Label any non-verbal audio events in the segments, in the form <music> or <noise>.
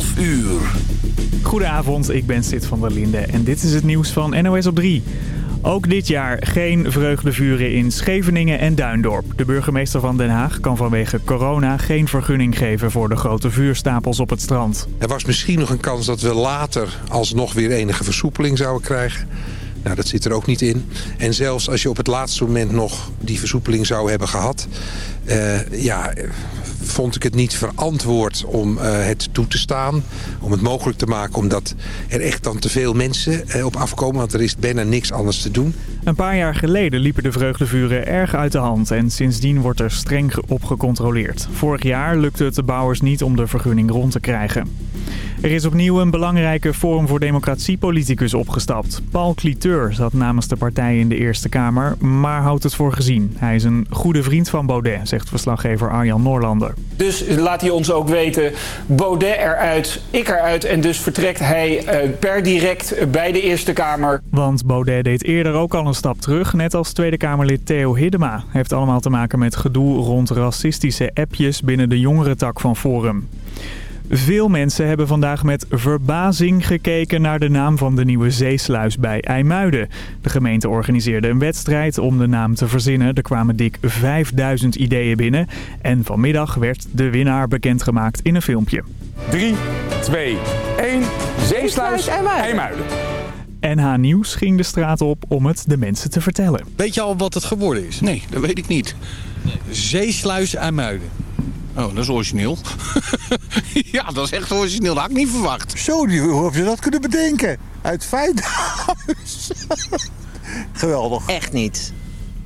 12 uur. Goedenavond, ik ben Sid van der Linde en dit is het nieuws van NOS op 3. Ook dit jaar geen vreugdevuren in Scheveningen en Duindorp. De burgemeester van Den Haag kan vanwege corona geen vergunning geven voor de grote vuurstapels op het strand. Er was misschien nog een kans dat we later alsnog weer enige versoepeling zouden krijgen. Nou, dat zit er ook niet in. En zelfs als je op het laatste moment nog die versoepeling zou hebben gehad... Uh, ja, vond ik het niet verantwoord om uh, het toe te staan. Om het mogelijk te maken, omdat er echt dan te veel mensen uh, op afkomen. Want er is bijna niks anders te doen. Een paar jaar geleden liepen de vreugdevuren erg uit de hand. En sindsdien wordt er streng op gecontroleerd. Vorig jaar lukte het de bouwers niet om de vergunning rond te krijgen. Er is opnieuw een belangrijke Forum voor Democratie-politicus opgestapt. Paul Cliteur zat namens de partij in de Eerste Kamer, maar houdt het voor gezien. Hij is een goede vriend van Baudet, zegt verslaggever Arjan Noorlander. Dus laat hij ons ook weten, Baudet eruit, ik eruit en dus vertrekt hij uh, per direct bij de Eerste Kamer. Want Baudet deed eerder ook al een stap terug, net als Tweede Kamerlid Theo Hiddema. Heeft allemaal te maken met gedoe rond racistische appjes binnen de jongerentak van Forum. Veel mensen hebben vandaag met verbazing gekeken naar de naam van de nieuwe zeesluis bij IJmuiden. De gemeente organiseerde een wedstrijd om de naam te verzinnen. Er kwamen dik 5000 ideeën binnen. En vanmiddag werd de winnaar bekendgemaakt in een filmpje. 3, 2, 1, zeesluis IJmuiden. NH Nieuws ging de straat op om het de mensen te vertellen. Weet je al wat het geworden is? Nee, dat weet ik niet. Zeesluis IJmuiden. Oh, dat is origineel. <laughs> ja, dat is echt origineel. Dat had ik niet verwacht. Zo, hoe heb je dat kunnen bedenken? Uit Feithuis. Geweldig. Echt niet?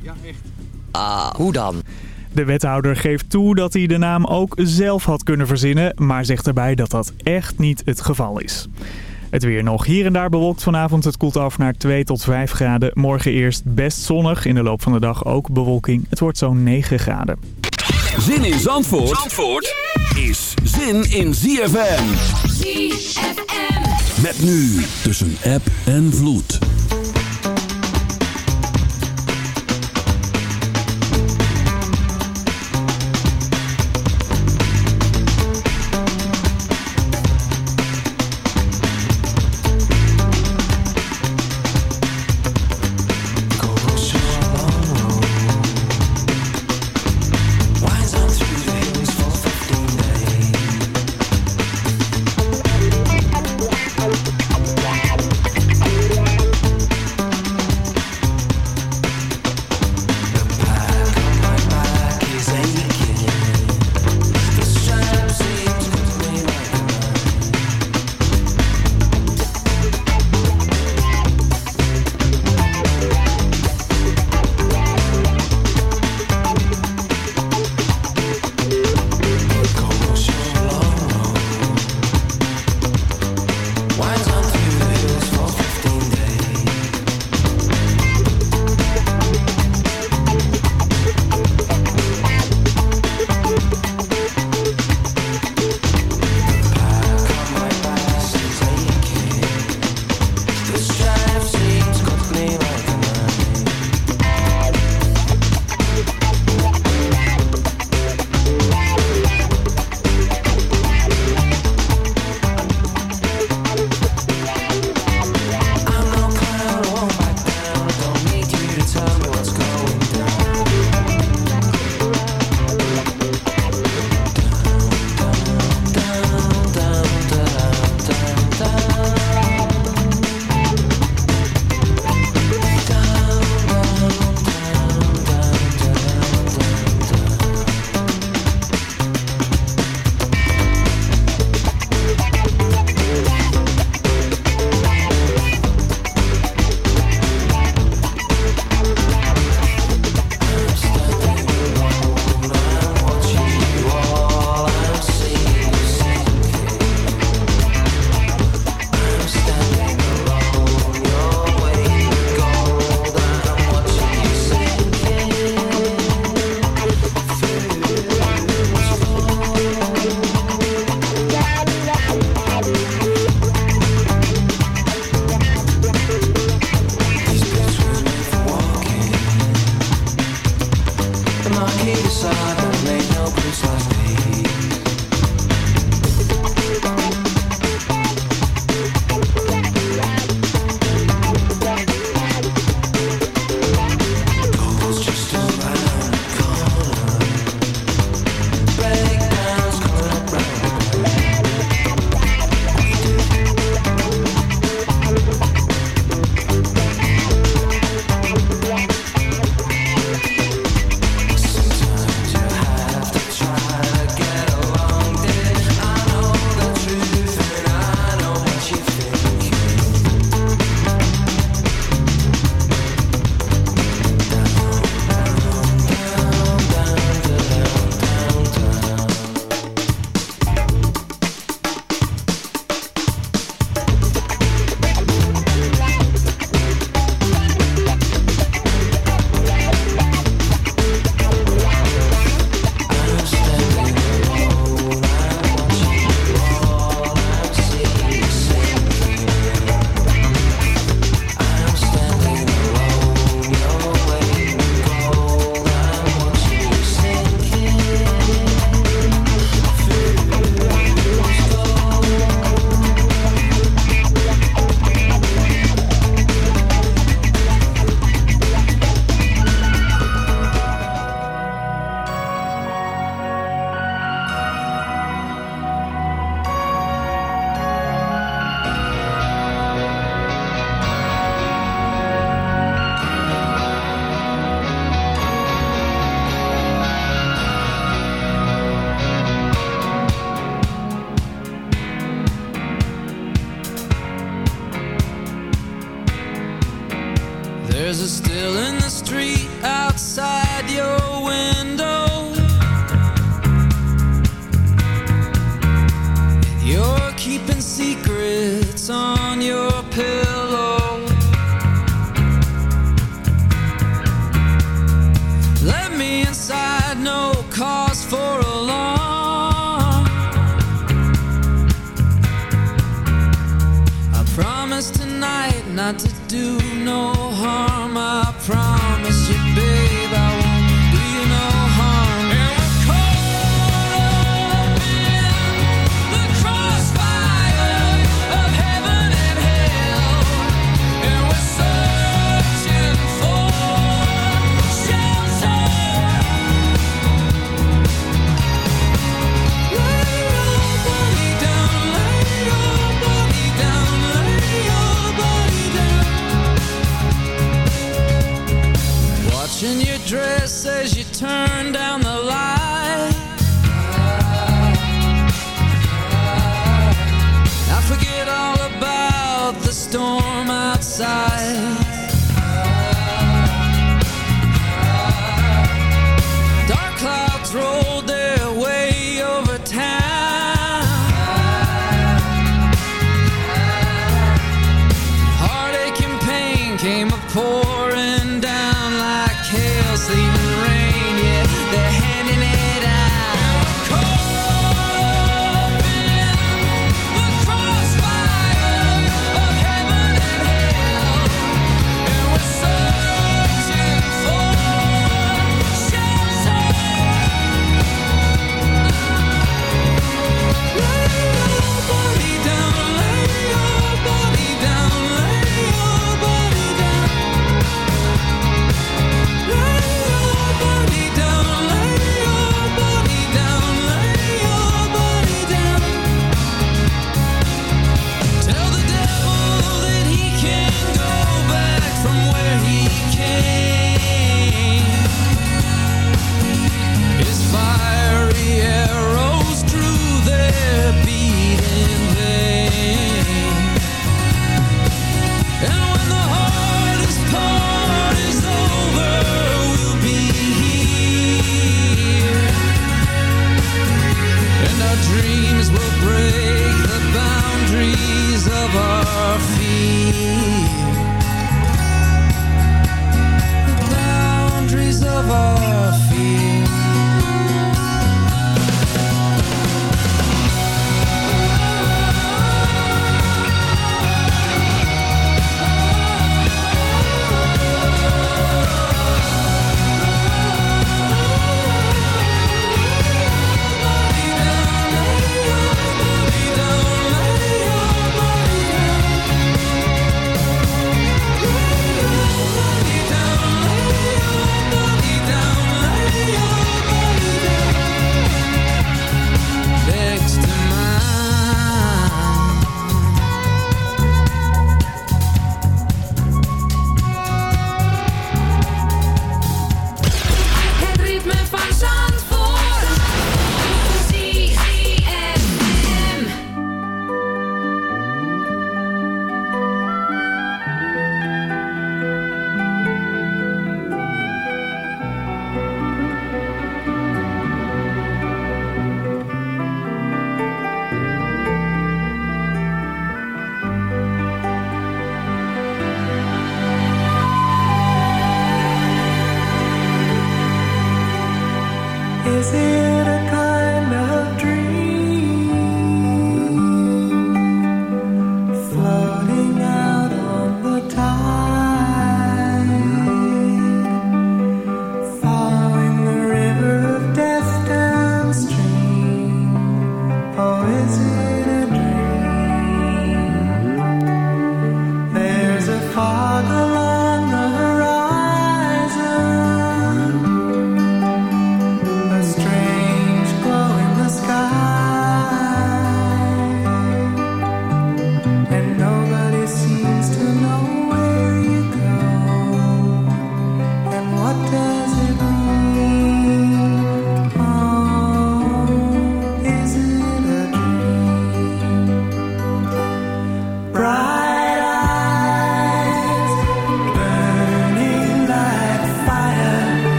Ja, echt. Ah, hoe dan? De wethouder geeft toe dat hij de naam ook zelf had kunnen verzinnen... maar zegt erbij dat dat echt niet het geval is. Het weer nog hier en daar bewolkt vanavond. Het koelt af naar 2 tot 5 graden. Morgen eerst best zonnig. In de loop van de dag ook bewolking. Het wordt zo'n 9 graden. Zin in Zandvoort, Zandvoort is zin in ZFM. ZFM. Met nu tussen app en vloed.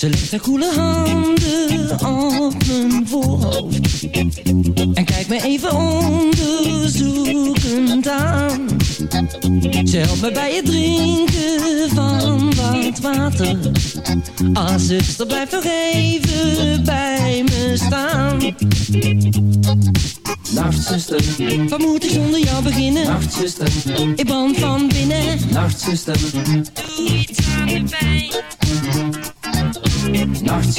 Ze legt haar koele handen op mijn voorhoofd. En kijkt me even onderzoekend aan. Ze helpt me bij het drinken van wat water. Als zuster, blijf nog even bij me staan. Nacht, zuster. Wat moet ik zonder jou beginnen? Nachtzuster. Ik brand van binnen. Nachtzuster. Doe iets aan de pijn.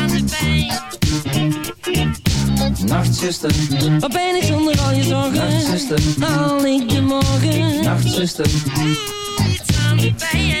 aan de pijn. Nachtzuster, wat ben ik zonder al je zorgen? Nachtzuster, haal ik de morgen? Nachtzuster, iets aan de pijn.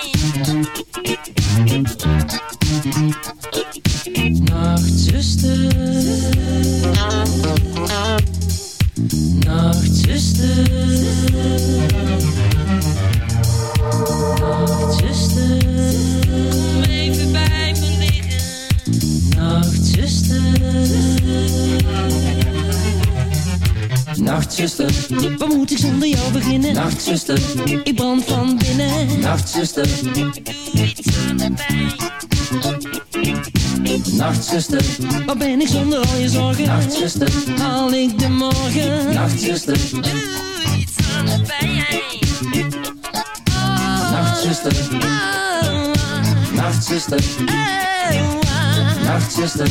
Nachtzuster. Nachtzuster, waar ben ik zonder al je zorgen? Nachtzuster, haal ik de morgen? Nachtzuster, doe iets aan de pijn. Nachtzuster, Nachtzuster, Nachtzuster,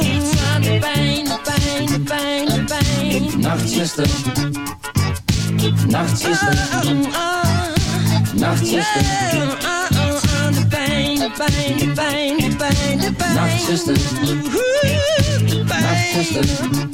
iets aan de pijn, de pijn, de pijn, de pijn. Nachtzuster, Nachtzuster, Nachtzuster, aan de pijn, de pijn, de pijn, de pijn, de pijn. Nachtzuster, Nachtzuster, Nachtzuster.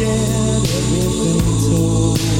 shared everything told.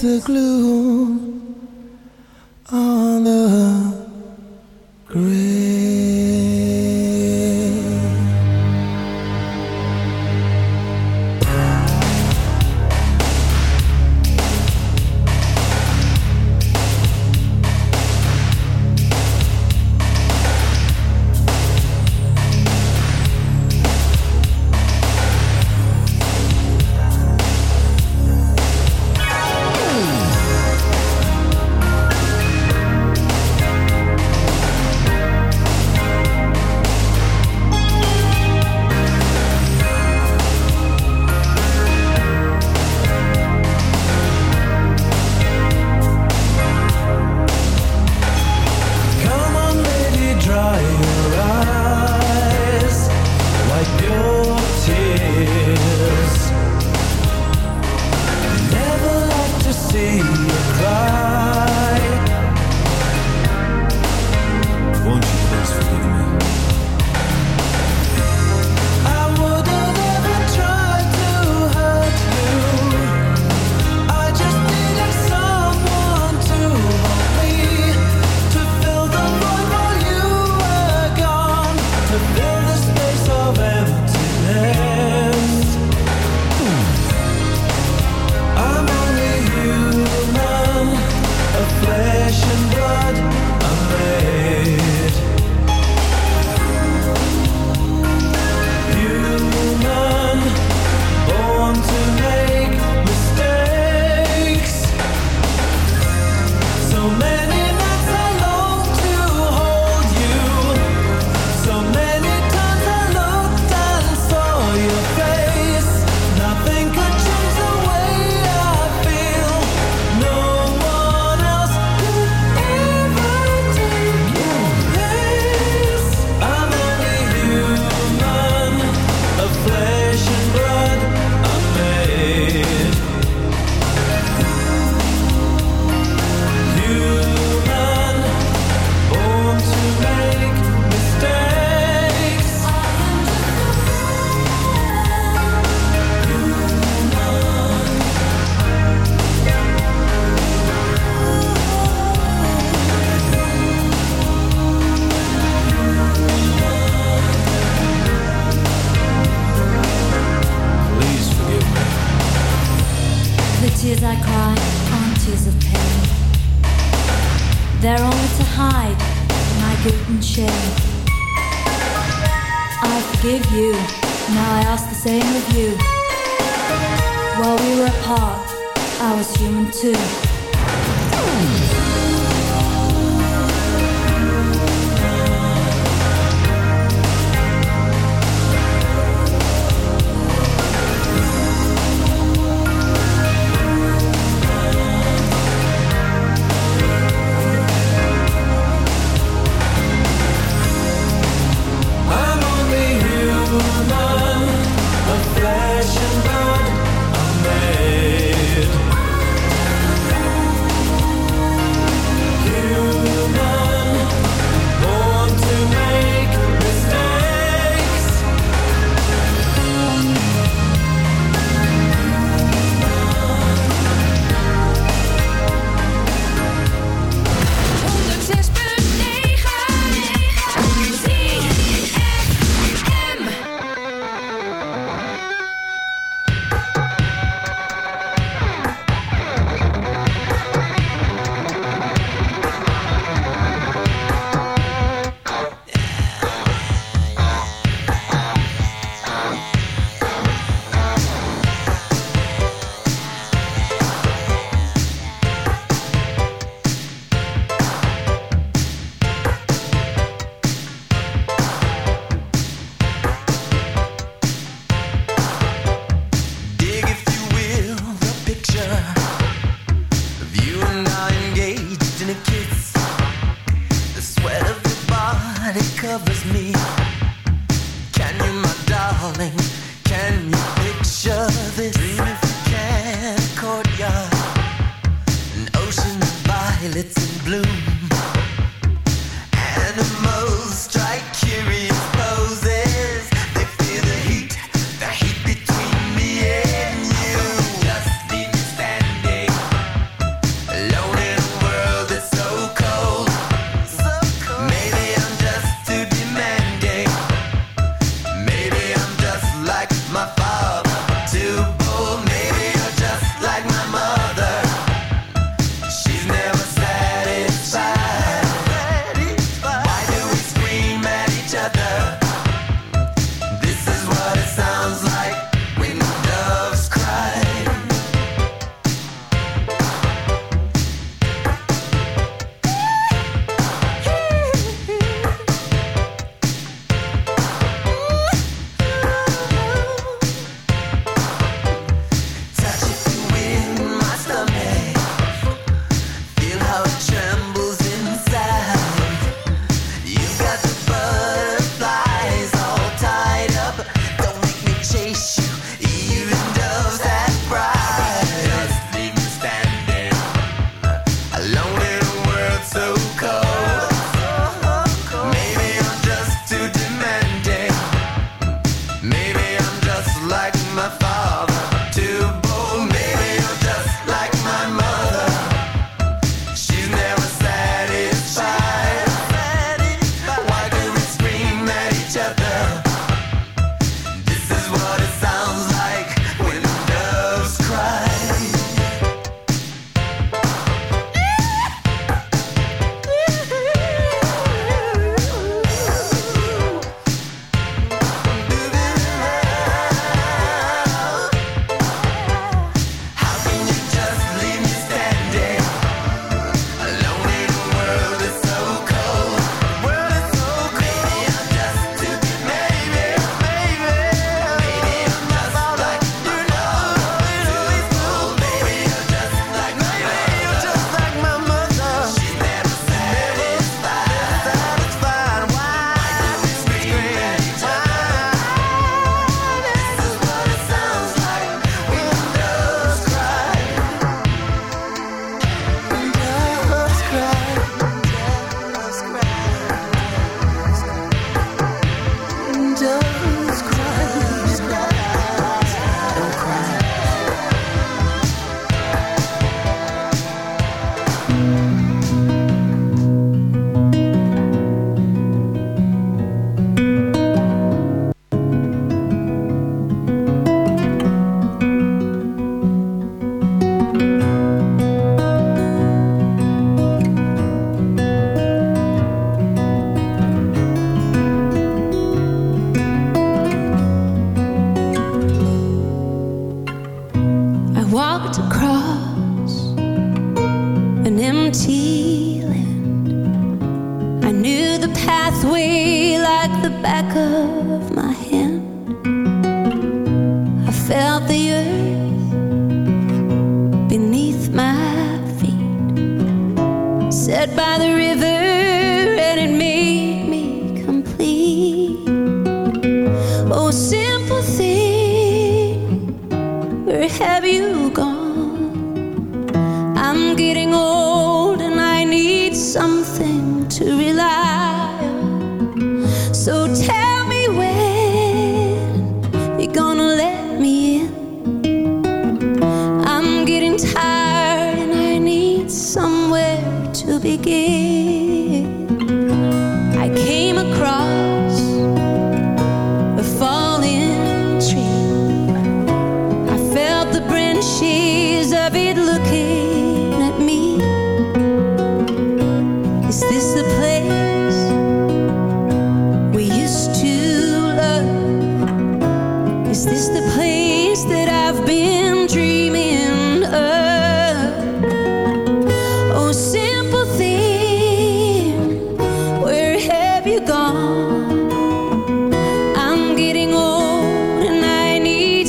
the glue.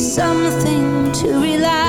Something to rely